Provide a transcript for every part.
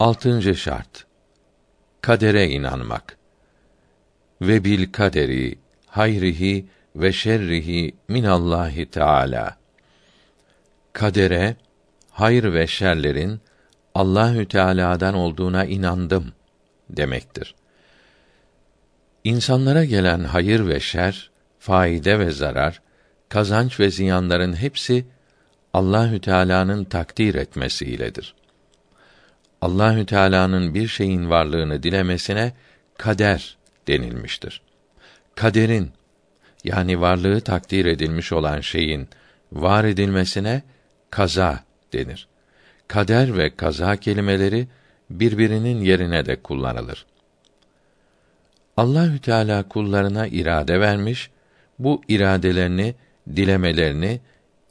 Altıncı şart. Kadere inanmak. Ve bil kaderi hayrihi ve şerrihi min Allahi Teala. Kadere, hayır ve şerlerin Allahü Teala'dan olduğuna inandım demektir. İnsanlara gelen hayır ve şer, faide ve zarar, kazanç ve ziyanların hepsi Allahü Teala'nın takdir etmesiyledir. Allahü Teala'nın bir şeyin varlığını dilemesine kader denilmiştir. Kaderin yani varlığı takdir edilmiş olan şeyin var edilmesine kaza denir. Kader ve kaza kelimeleri birbirinin yerine de kullanılır. Allahü Teala kullarına irade vermiş, bu iradelerini, dilemelerini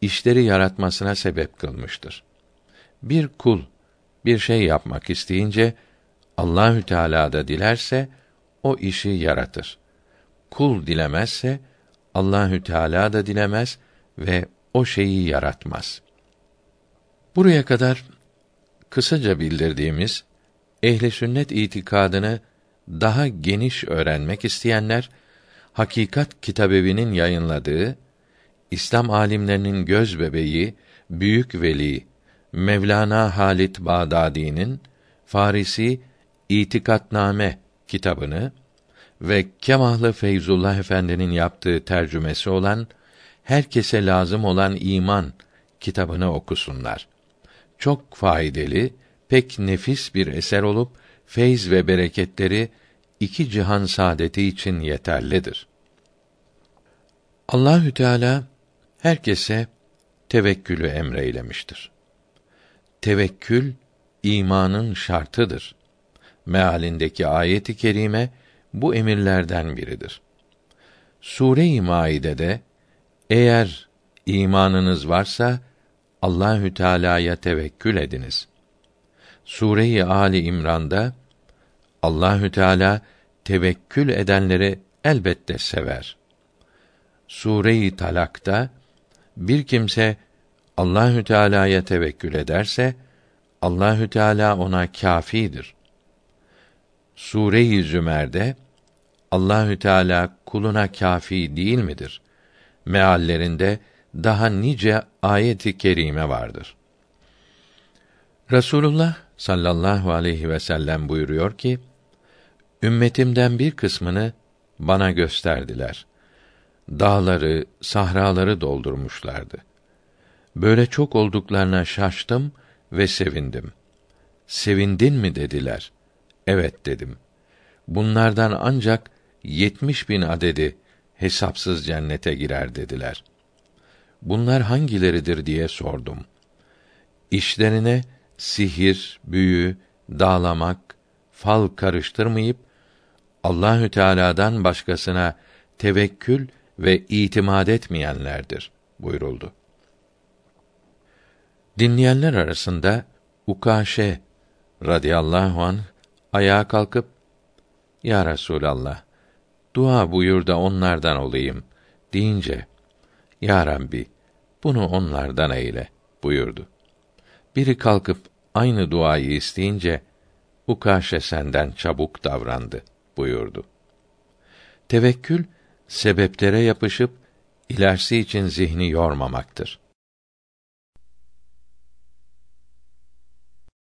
işleri yaratmasına sebep kılmıştır. Bir kul bir şey yapmak isteyince Allahü Teala da dilerse o işi yaratır. Kul dilemezse Allahü Teala da dilemez ve o şeyi yaratmaz. Buraya kadar kısaca bildirdiğimiz ehli sünnet itikadını daha geniş öğrenmek isteyenler Hakikat Kitabevi'nin yayınladığı İslam alimlerinin göz bebeği büyük veli Mevlana Halit Bağdadi'nin Farisi İtikatname kitabını ve Kemahlı Feyzullah Efendi'nin yaptığı tercümesi olan Herkese lazım olan iman kitabını okusunlar. Çok faydalı, pek nefis bir eser olup feyz ve bereketleri iki cihan saadeti için yeterlidir. Allahü Teala herkese tevekkülü emreylemiştir. Tevekkül imanın şartıdır. Mealindeki ayeti kerime bu emirlerden biridir. Sure-i Maide'de eğer imanınız varsa Allahü Teala'ya tevekkül ediniz. Sure-i Ali İmran'da Allahü Teala tevekkül edenleri elbette sever. Sure-i Talak'ta bir kimse Allahü Teala'ya tevekkül ederse Allahü Teala ona kâfidir. Sure-i Zümer'de Allahü Teala kuluna kâfi değil midir? Meallerinde daha nice ayet-i kerime vardır. Rasulullah sallallahu aleyhi ve sellem buyuruyor ki: Ümmetimden bir kısmını bana gösterdiler. Dağları, sahraları doldurmuşlardı. Böyle çok olduklarına şaştım ve sevindim. Sevindin mi dediler. Evet dedim. Bunlardan ancak yetmiş bin adedi hesapsız cennete girer dediler. Bunlar hangileridir diye sordum. İşlerine sihir, büyü, dağlamak, fal karıştırmayıp Allahü Teala'dan başkasına tevekkül ve itimat etmeyenlerdir buyuruldu. Dinleyenler arasında Ukaşe radıyallahu an ayağa kalkıp Ya Resulallah dua buyur da onlardan olayım deyince Ya Rabbi bunu onlardan eyle buyurdu. Biri kalkıp aynı duayı isteyince Ukaşe senden çabuk davrandı buyurdu. Tevekkül sebeplere yapışıp ilerisi için zihni yormamaktır.